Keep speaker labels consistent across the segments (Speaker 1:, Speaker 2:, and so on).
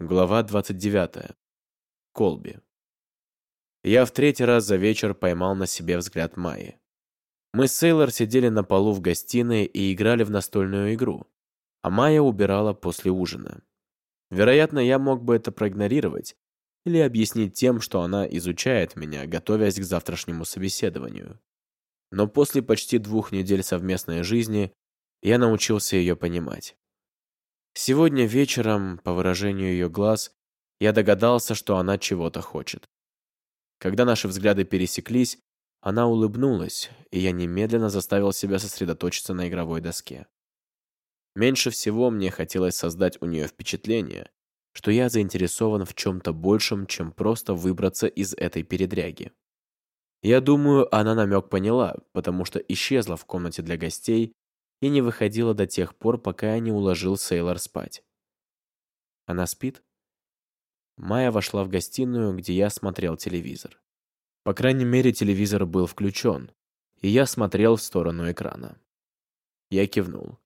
Speaker 1: Глава 29. Колби. Я в третий раз за вечер поймал на себе взгляд Майи. Мы с Сейлор сидели на полу в гостиной и играли в настольную игру, а Майя убирала после ужина. Вероятно, я мог бы это проигнорировать или объяснить тем, что она изучает меня, готовясь к завтрашнему собеседованию. Но после почти двух недель совместной жизни я научился ее понимать. Сегодня вечером, по выражению ее глаз, я догадался, что она чего-то хочет. Когда наши взгляды пересеклись, она улыбнулась, и я немедленно заставил себя сосредоточиться на игровой доске. Меньше всего мне хотелось создать у нее впечатление, что я заинтересован в чем-то большем, чем просто выбраться из этой передряги. Я думаю, она намек поняла, потому что исчезла в комнате для гостей и не выходила до тех пор, пока я не уложил Сейлор спать. Она спит? Майя вошла в гостиную, где я смотрел телевизор. По крайней мере, телевизор был включен, и я смотрел в сторону экрана. Я кивнул.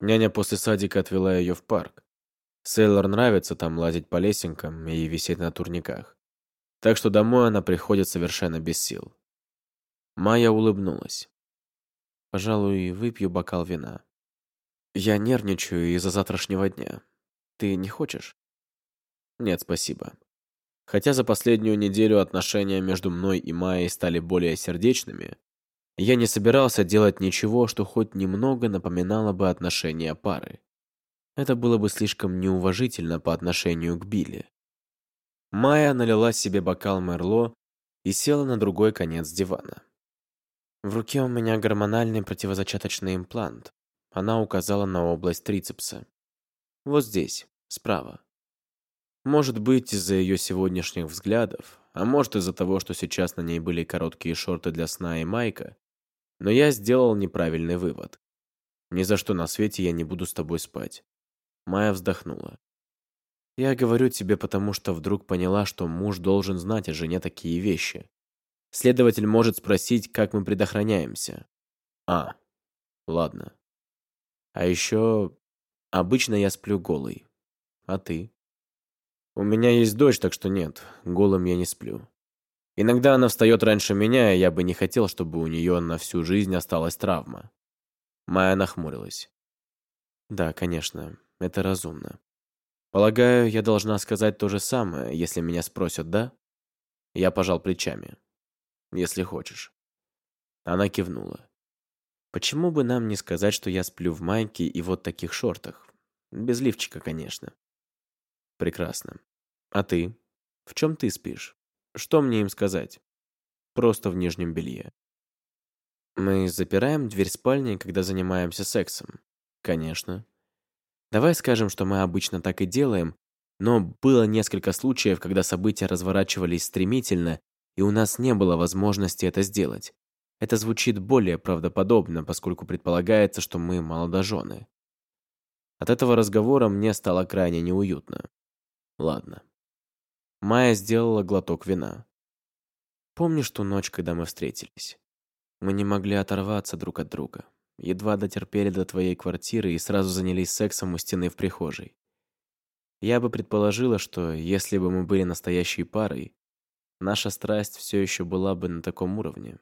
Speaker 1: Няня после садика отвела ее в парк. Сейлор нравится там лазить по лесенкам и висеть на турниках. Так что домой она приходит совершенно без сил. Майя улыбнулась. Пожалуй, выпью бокал вина. Я нервничаю из-за завтрашнего дня. Ты не хочешь? Нет, спасибо. Хотя за последнюю неделю отношения между мной и Майей стали более сердечными, я не собирался делать ничего, что хоть немного напоминало бы отношения пары. Это было бы слишком неуважительно по отношению к Билли. Майя налила себе бокал Мерло и села на другой конец дивана. В руке у меня гормональный противозачаточный имплант. Она указала на область трицепса. Вот здесь, справа. Может быть, из-за ее сегодняшних взглядов, а может из-за того, что сейчас на ней были короткие шорты для сна и майка, но я сделал неправильный вывод. Ни за что на свете я не буду с тобой спать. Майя вздохнула. Я говорю тебе, потому что вдруг поняла, что муж должен знать о жене такие вещи. Следователь может спросить, как мы предохраняемся. А, ладно. А еще обычно я сплю голый. А ты? У меня есть дочь, так что нет, голым я не сплю. Иногда она встает раньше меня, и я бы не хотел, чтобы у нее на всю жизнь осталась травма. Майя нахмурилась. Да, конечно, это разумно. Полагаю, я должна сказать то же самое, если меня спросят, да? Я пожал плечами если хочешь». Она кивнула. «Почему бы нам не сказать, что я сплю в майке и вот таких шортах? Без лифчика, конечно». «Прекрасно. А ты? В чем ты спишь? Что мне им сказать?» «Просто в нижнем белье». «Мы запираем дверь спальни, когда занимаемся сексом?» «Конечно». «Давай скажем, что мы обычно так и делаем, но было несколько случаев, когда события разворачивались стремительно, и у нас не было возможности это сделать. Это звучит более правдоподобно, поскольку предполагается, что мы молодожены. От этого разговора мне стало крайне неуютно. Ладно. Майя сделала глоток вина. Помнишь ту ночь, когда мы встретились? Мы не могли оторваться друг от друга. Едва дотерпели до твоей квартиры и сразу занялись сексом у стены в прихожей. Я бы предположила, что если бы мы были настоящей парой, наша страсть все еще была бы на таком уровне.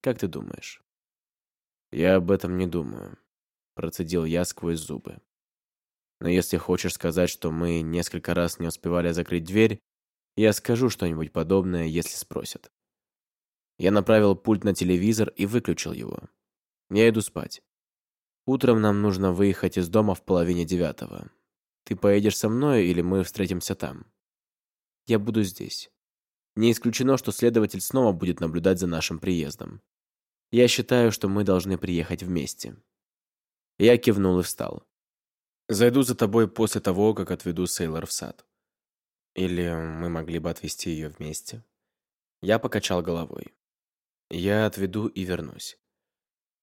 Speaker 1: Как ты думаешь? Я об этом не думаю, процедил я сквозь зубы. Но если хочешь сказать, что мы несколько раз не успевали закрыть дверь, я скажу что-нибудь подобное, если спросят. Я направил пульт на телевизор и выключил его. Я иду спать. Утром нам нужно выехать из дома в половине девятого. Ты поедешь со мной или мы встретимся там? Я буду здесь. Не исключено, что следователь снова будет наблюдать за нашим приездом. Я считаю, что мы должны приехать вместе. Я кивнул и встал. Зайду за тобой после того, как отведу Сейлор в сад. Или мы могли бы отвезти ее вместе. Я покачал головой. Я отведу и вернусь.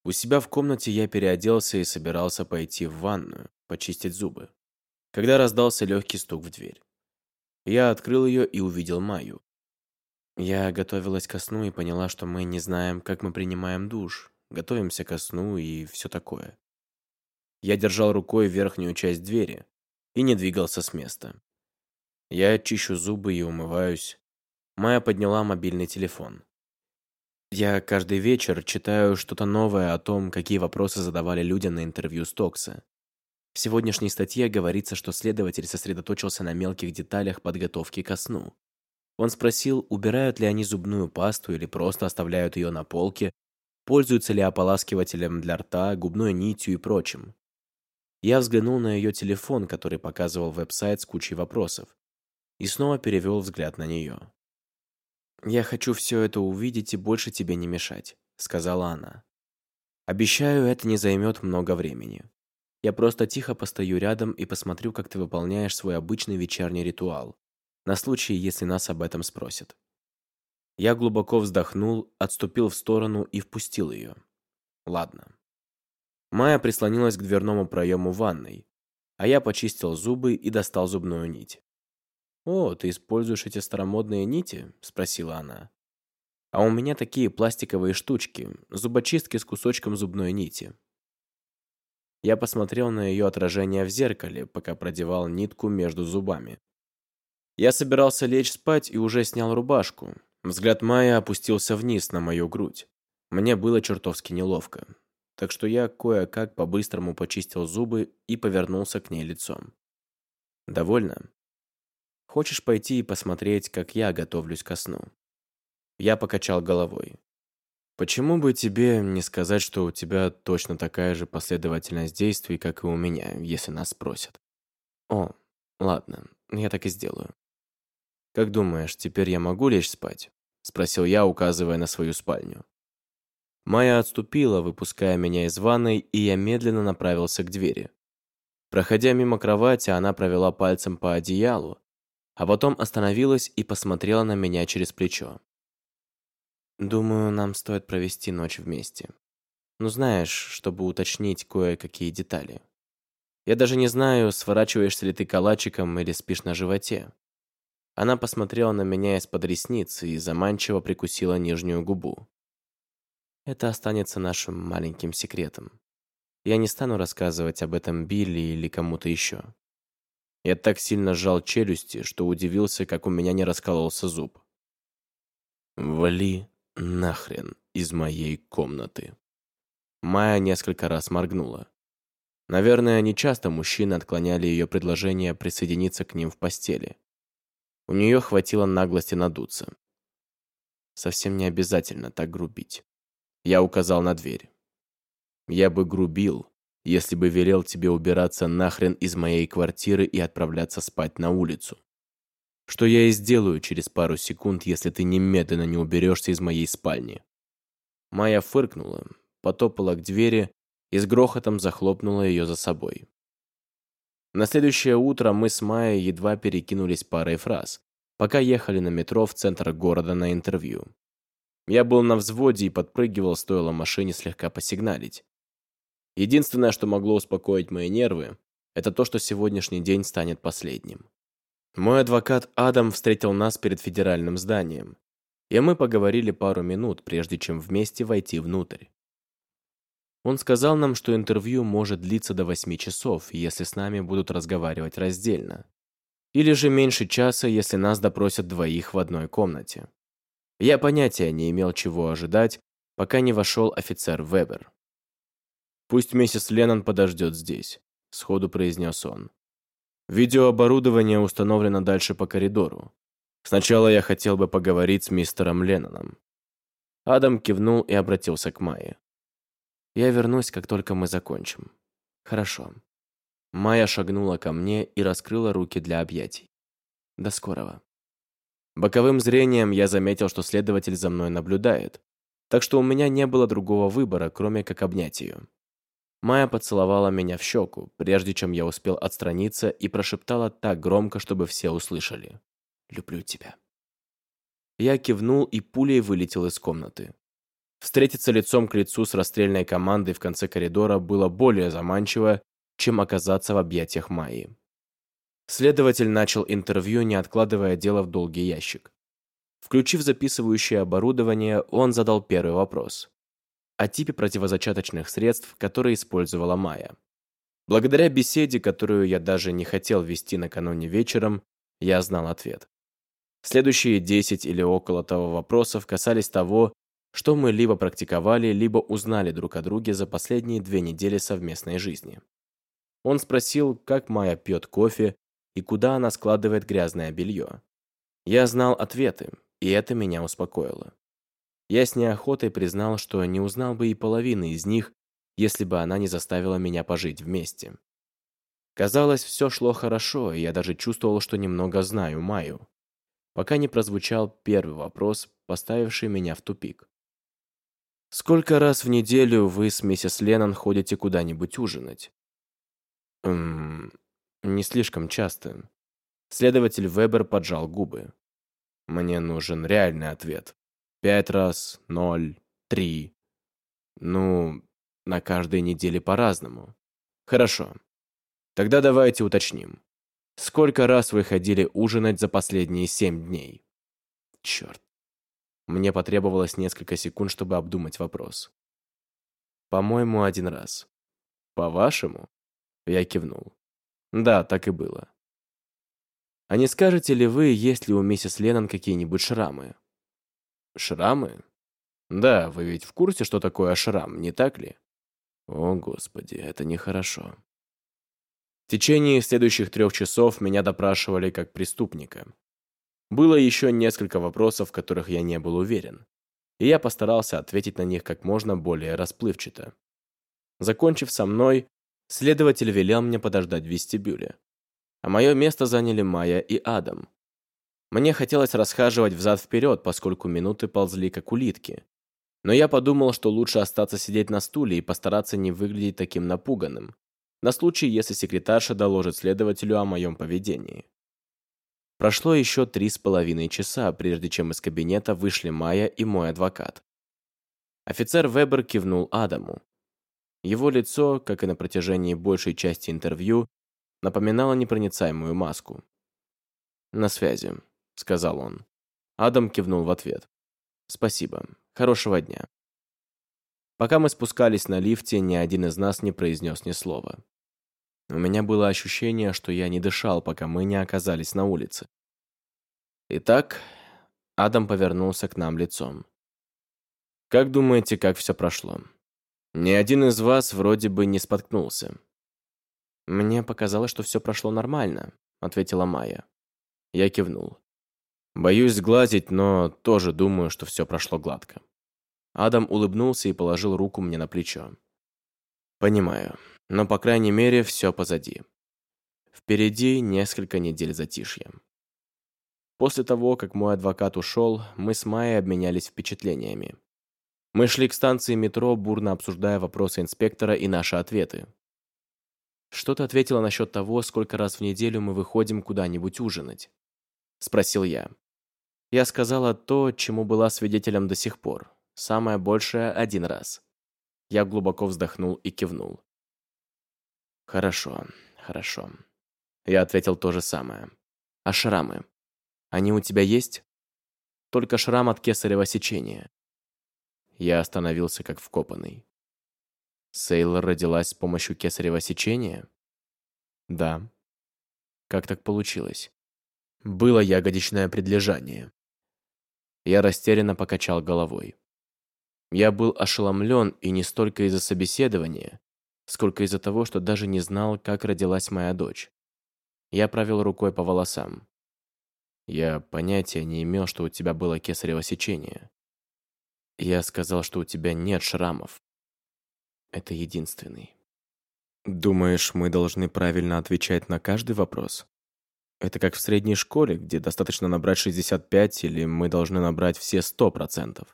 Speaker 1: У себя в комнате я переоделся и собирался пойти в ванную, почистить зубы. Когда раздался легкий стук в дверь. Я открыл ее и увидел Майю. Я готовилась ко сну и поняла, что мы не знаем, как мы принимаем душ, готовимся ко сну и все такое. Я держал рукой верхнюю часть двери, и не двигался с места. Я чищу зубы и умываюсь. Майя подняла мобильный телефон. Я каждый вечер читаю что-то новое о том, какие вопросы задавали люди на интервью Стокса. В сегодняшней статье говорится, что следователь сосредоточился на мелких деталях подготовки ко сну. Он спросил, убирают ли они зубную пасту или просто оставляют ее на полке, пользуются ли ополаскивателем для рта, губной нитью и прочим. Я взглянул на ее телефон, который показывал веб-сайт с кучей вопросов, и снова перевел взгляд на нее. «Я хочу все это увидеть и больше тебе не мешать», — сказала она. «Обещаю, это не займет много времени. Я просто тихо постою рядом и посмотрю, как ты выполняешь свой обычный вечерний ритуал, на случай, если нас об этом спросят». Я глубоко вздохнул, отступил в сторону и впустил ее. Ладно. Майя прислонилась к дверному проему ванной, а я почистил зубы и достал зубную нить. «О, ты используешь эти старомодные нити?» – спросила она. «А у меня такие пластиковые штучки, зубочистки с кусочком зубной нити». Я посмотрел на ее отражение в зеркале, пока продевал нитку между зубами. Я собирался лечь спать и уже снял рубашку. Взгляд Майя опустился вниз на мою грудь. Мне было чертовски неловко. Так что я кое-как по-быстрому почистил зубы и повернулся к ней лицом. «Довольно?» Хочешь пойти и посмотреть, как я готовлюсь ко сну?» Я покачал головой. «Почему бы тебе не сказать, что у тебя точно такая же последовательность действий, как и у меня, если нас спросят?» «О, ладно, я так и сделаю». «Как думаешь, теперь я могу лечь спать?» Спросил я, указывая на свою спальню. Майя отступила, выпуская меня из ванной, и я медленно направился к двери. Проходя мимо кровати, она провела пальцем по одеялу, а потом остановилась и посмотрела на меня через плечо. «Думаю, нам стоит провести ночь вместе. Ну, знаешь, чтобы уточнить кое-какие детали. Я даже не знаю, сворачиваешься ли ты калачиком или спишь на животе». Она посмотрела на меня из-под ресниц и заманчиво прикусила нижнюю губу. Это останется нашим маленьким секретом. Я не стану рассказывать об этом Билли или кому-то еще. Я так сильно сжал челюсти, что удивился, как у меня не раскололся зуб. «Вали нахрен из моей комнаты». Майя несколько раз моргнула. Наверное, не часто мужчины отклоняли ее предложение присоединиться к ним в постели. У нее хватило наглости надуться. Совсем не обязательно так грубить. Я указал на дверь. Я бы грубил, если бы велел тебе убираться нахрен из моей квартиры и отправляться спать на улицу. Что я и сделаю через пару секунд, если ты немедленно не уберешься из моей спальни. Майя фыркнула, потопала к двери и с грохотом захлопнула ее за собой. На следующее утро мы с Майей едва перекинулись парой фраз, пока ехали на метро в центр города на интервью. Я был на взводе и подпрыгивал, стоило машине слегка посигналить. Единственное, что могло успокоить мои нервы, это то, что сегодняшний день станет последним. Мой адвокат Адам встретил нас перед федеральным зданием, и мы поговорили пару минут, прежде чем вместе войти внутрь. Он сказал нам, что интервью может длиться до 8 часов, если с нами будут разговаривать раздельно. Или же меньше часа, если нас допросят двоих в одной комнате. Я понятия не имел, чего ожидать, пока не вошел офицер Вебер. «Пусть миссис Леннон подождет здесь», — сходу произнес он. «Видеооборудование установлено дальше по коридору. Сначала я хотел бы поговорить с мистером Ленноном». Адам кивнул и обратился к Майе. «Я вернусь, как только мы закончим». «Хорошо». Майя шагнула ко мне и раскрыла руки для объятий. «До скорого». Боковым зрением я заметил, что следователь за мной наблюдает, так что у меня не было другого выбора, кроме как обнять ее. Майя поцеловала меня в щеку, прежде чем я успел отстраниться, и прошептала так громко, чтобы все услышали. «Люблю тебя». Я кивнул и пулей вылетел из комнаты. Встретиться лицом к лицу с расстрельной командой в конце коридора было более заманчиво, чем оказаться в объятиях Майи. Следователь начал интервью, не откладывая дело в долгий ящик. Включив записывающее оборудование, он задал первый вопрос о типе противозачаточных средств, которые использовала Майя. Благодаря беседе, которую я даже не хотел вести накануне вечером, я знал ответ. Следующие 10 или около того вопросов касались того, что мы либо практиковали, либо узнали друг о друге за последние две недели совместной жизни. Он спросил, как Майя пьет кофе и куда она складывает грязное белье. Я знал ответы, и это меня успокоило. Я с неохотой признал, что не узнал бы и половины из них, если бы она не заставила меня пожить вместе. Казалось, все шло хорошо, и я даже чувствовал, что немного знаю Майю, пока не прозвучал первый вопрос, поставивший меня в тупик. «Сколько раз в неделю вы с миссис Леннон ходите куда-нибудь ужинать?» «Ммм, не слишком часто». Следователь Вебер поджал губы. «Мне нужен реальный ответ. Пять раз, ноль, три. Ну, на каждой неделе по-разному. Хорошо. Тогда давайте уточним. Сколько раз вы ходили ужинать за последние семь дней? Черт. Мне потребовалось несколько секунд, чтобы обдумать вопрос. По-моему, один раз. По-вашему? Я кивнул. Да, так и было. А не скажете ли вы, есть ли у миссис Леннон какие-нибудь шрамы? Шрамы? Да, вы ведь в курсе, что такое шрам, не так ли? О, Господи, это нехорошо. В течение следующих трех часов меня допрашивали как преступника. Было еще несколько вопросов, в которых я не был уверен, и я постарался ответить на них как можно более расплывчато. Закончив со мной, следователь велел мне подождать в вестибюле. А мое место заняли Майя и Адам. Мне хотелось расхаживать взад-вперед, поскольку минуты ползли как улитки. Но я подумал, что лучше остаться сидеть на стуле и постараться не выглядеть таким напуганным, на случай, если секретарша доложит следователю о моем поведении. Прошло еще три с половиной часа, прежде чем из кабинета вышли Майя и мой адвокат. Офицер Вебер кивнул Адаму. Его лицо, как и на протяжении большей части интервью, напоминало непроницаемую маску. «На связи», — сказал он. Адам кивнул в ответ. «Спасибо. Хорошего дня». Пока мы спускались на лифте, ни один из нас не произнес ни слова. У меня было ощущение, что я не дышал, пока мы не оказались на улице. Итак, Адам повернулся к нам лицом. «Как думаете, как все прошло? Ни один из вас вроде бы не споткнулся». «Мне показалось, что все прошло нормально», — ответила Майя. Я кивнул. «Боюсь сглазить, но тоже думаю, что все прошло гладко». Адам улыбнулся и положил руку мне на плечо. «Понимаю но, по крайней мере, все позади. Впереди несколько недель затишья. После того, как мой адвокат ушел, мы с Майей обменялись впечатлениями. Мы шли к станции метро, бурно обсуждая вопросы инспектора и наши ответы. «Что ты ответила насчет того, сколько раз в неделю мы выходим куда-нибудь ужинать?» Спросил я. Я сказала то, чему была свидетелем до сих пор. Самое большее — один раз. Я глубоко вздохнул и кивнул. Хорошо, хорошо. Я ответил то же самое. А шрамы? Они у тебя есть? Только шрам от кесарево сечения. Я остановился как вкопанный. Сейлор родилась с помощью кесарево сечения? Да. Как так получилось? Было ягодичное предлежание. Я растерянно покачал головой. Я был ошеломлен и не столько из-за собеседования, сколько из-за того, что даже не знал, как родилась моя дочь. Я провел рукой по волосам. Я понятия не имел, что у тебя было кесарево сечение. Я сказал, что у тебя нет шрамов. Это единственный. Думаешь, мы должны правильно отвечать на каждый вопрос? Это как в средней школе, где достаточно набрать 65, или мы должны набрать все 100%?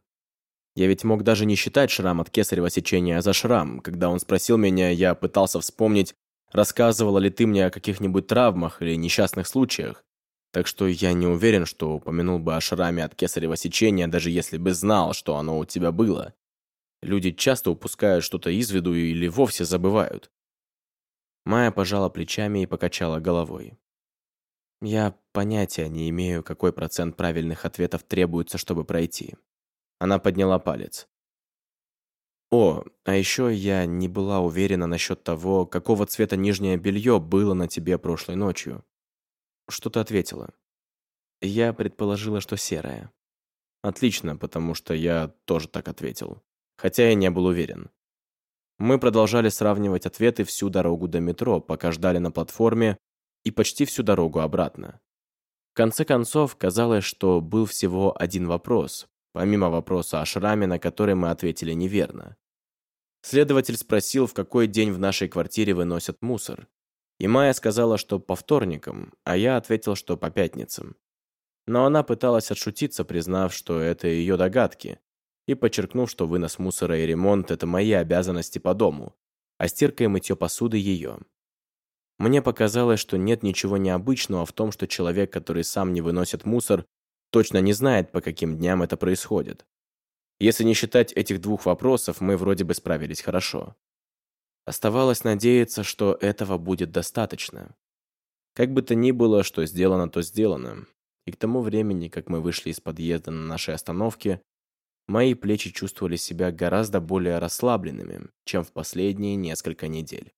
Speaker 1: Я ведь мог даже не считать шрам от кесарево сечения за шрам. Когда он спросил меня, я пытался вспомнить, рассказывала ли ты мне о каких-нибудь травмах или несчастных случаях. Так что я не уверен, что упомянул бы о шраме от кесарево сечения, даже если бы знал, что оно у тебя было. Люди часто упускают что-то из виду или вовсе забывают. Майя пожала плечами и покачала головой. Я понятия не имею, какой процент правильных ответов требуется, чтобы пройти. Она подняла палец. О, а еще я не была уверена насчет того, какого цвета нижнее белье было на тебе прошлой ночью. Что ты ответила? Я предположила, что серое. Отлично, потому что я тоже так ответил. Хотя я не был уверен. Мы продолжали сравнивать ответы всю дорогу до метро, пока ждали на платформе, и почти всю дорогу обратно. В конце концов, казалось, что был всего один вопрос, помимо вопроса о шраме, на который мы ответили неверно. Следователь спросил, в какой день в нашей квартире выносят мусор. И Майя сказала, что по вторникам, а я ответил, что по пятницам. Но она пыталась отшутиться, признав, что это ее догадки, и подчеркнув, что вынос мусора и ремонт – это мои обязанности по дому, а стирка и мытье посуды – ее. Мне показалось, что нет ничего необычного в том, что человек, который сам не выносит мусор, точно не знает, по каким дням это происходит. Если не считать этих двух вопросов, мы вроде бы справились хорошо. Оставалось надеяться, что этого будет достаточно. Как бы то ни было, что сделано, то сделано. И к тому времени, как мы вышли из подъезда на нашей остановке, мои плечи чувствовали себя гораздо более расслабленными, чем в последние несколько недель.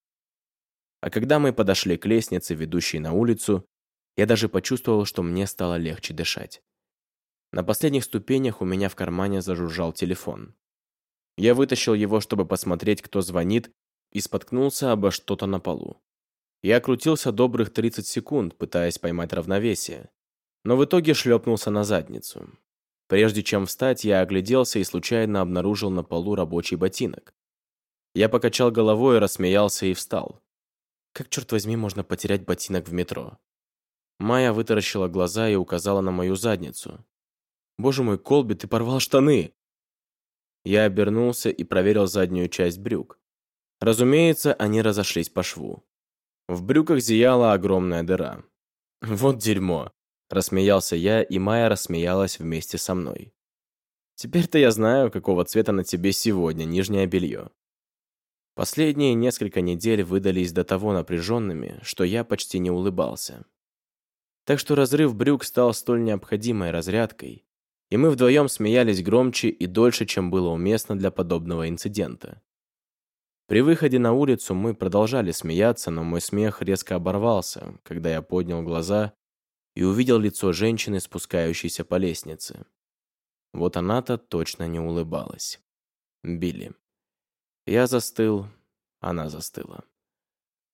Speaker 1: А когда мы подошли к лестнице, ведущей на улицу, я даже почувствовал, что мне стало легче дышать. На последних ступенях у меня в кармане зажужжал телефон. Я вытащил его, чтобы посмотреть, кто звонит, и споткнулся обо что-то на полу. Я крутился добрых 30 секунд, пытаясь поймать равновесие, но в итоге шлепнулся на задницу. Прежде чем встать, я огляделся и случайно обнаружил на полу рабочий ботинок. Я покачал головой, рассмеялся и встал. Как, черт возьми, можно потерять ботинок в метро? Майя вытаращила глаза и указала на мою задницу. «Боже мой, Колби, ты порвал штаны!» Я обернулся и проверил заднюю часть брюк. Разумеется, они разошлись по шву. В брюках зияла огромная дыра. «Вот дерьмо!» Рассмеялся я, и Майя рассмеялась вместе со мной. «Теперь-то я знаю, какого цвета на тебе сегодня нижнее белье». Последние несколько недель выдались до того напряженными, что я почти не улыбался. Так что разрыв брюк стал столь необходимой разрядкой, и мы вдвоем смеялись громче и дольше, чем было уместно для подобного инцидента. При выходе на улицу мы продолжали смеяться, но мой смех резко оборвался, когда я поднял глаза и увидел лицо женщины, спускающейся по лестнице. Вот она-то точно не улыбалась. Билли. Я застыл, она застыла.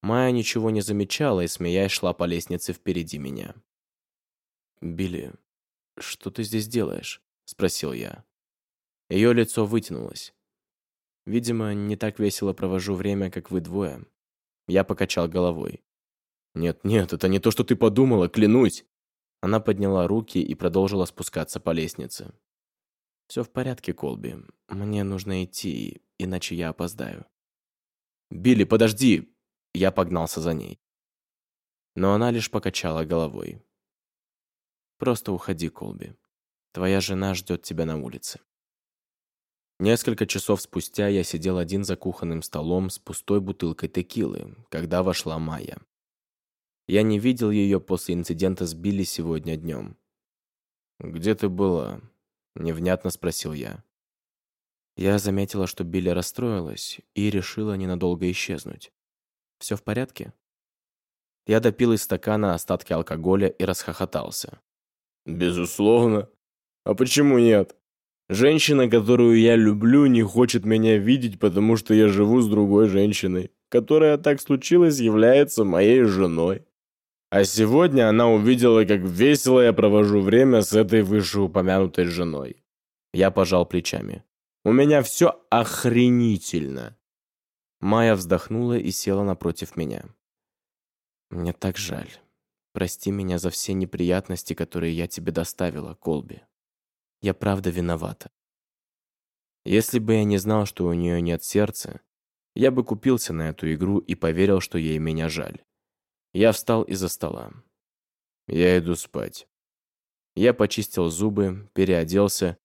Speaker 1: Майя ничего не замечала и, смеясь, шла по лестнице впереди меня. «Билли, что ты здесь делаешь?» — спросил я. Ее лицо вытянулось. Видимо, не так весело провожу время, как вы двое. Я покачал головой. «Нет, нет, это не то, что ты подумала, клянусь!» Она подняла руки и продолжила спускаться по лестнице. «Все в порядке, Колби. Мне нужно идти, иначе я опоздаю». «Билли, подожди!» Я погнался за ней. Но она лишь покачала головой. «Просто уходи, Колби. Твоя жена ждет тебя на улице». Несколько часов спустя я сидел один за кухонным столом с пустой бутылкой текилы, когда вошла Майя. Я не видел ее после инцидента с Билли сегодня днем. «Где ты была?» — невнятно спросил я. Я заметила, что Билли расстроилась и решила ненадолго исчезнуть. «Все в порядке?» Я допил из стакана остатки алкоголя и расхохотался. «Безусловно. А почему нет? Женщина, которую я люблю, не хочет меня видеть, потому что я живу с другой женщиной, которая, так случилось, является моей женой. А сегодня она увидела, как весело я провожу время с этой вышеупомянутой женой. Я пожал плечами. У меня все охренительно. Майя вздохнула и села напротив меня. Мне так жаль. Прости меня за все неприятности, которые я тебе доставила, Колби. Я правда виновата. Если бы я не знал, что у нее нет сердца, я бы купился на эту игру и поверил, что ей меня жаль. Я встал из-за стола. Я иду спать. Я почистил зубы, переоделся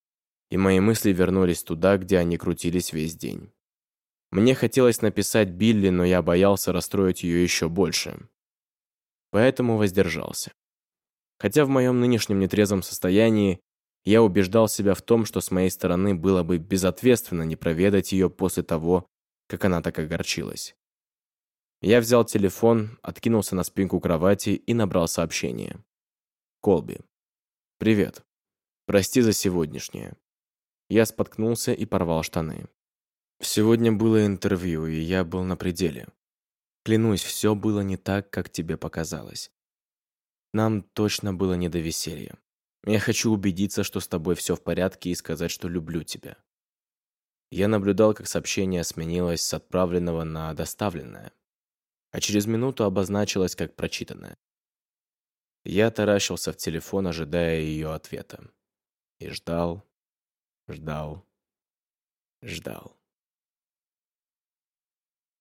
Speaker 1: и мои мысли вернулись туда, где они крутились весь день. Мне хотелось написать Билли, но я боялся расстроить ее еще больше. Поэтому воздержался. Хотя в моем нынешнем нетрезвом состоянии Я убеждал себя в том, что с моей стороны было бы безответственно не проведать ее после того, как она так огорчилась. Я взял телефон, откинулся на спинку кровати и набрал сообщение. Колби. «Привет. Прости за сегодняшнее». Я споткнулся и порвал штаны. Сегодня было интервью, и я был на пределе. Клянусь, все было не так, как тебе показалось. Нам точно было не до веселья. Я хочу убедиться, что с тобой все в порядке и сказать, что люблю тебя. Я наблюдал, как сообщение сменилось с отправленного на доставленное, а через минуту обозначилось как прочитанное. Я таращился в телефон, ожидая ее ответа. И ждал, ждал, ждал.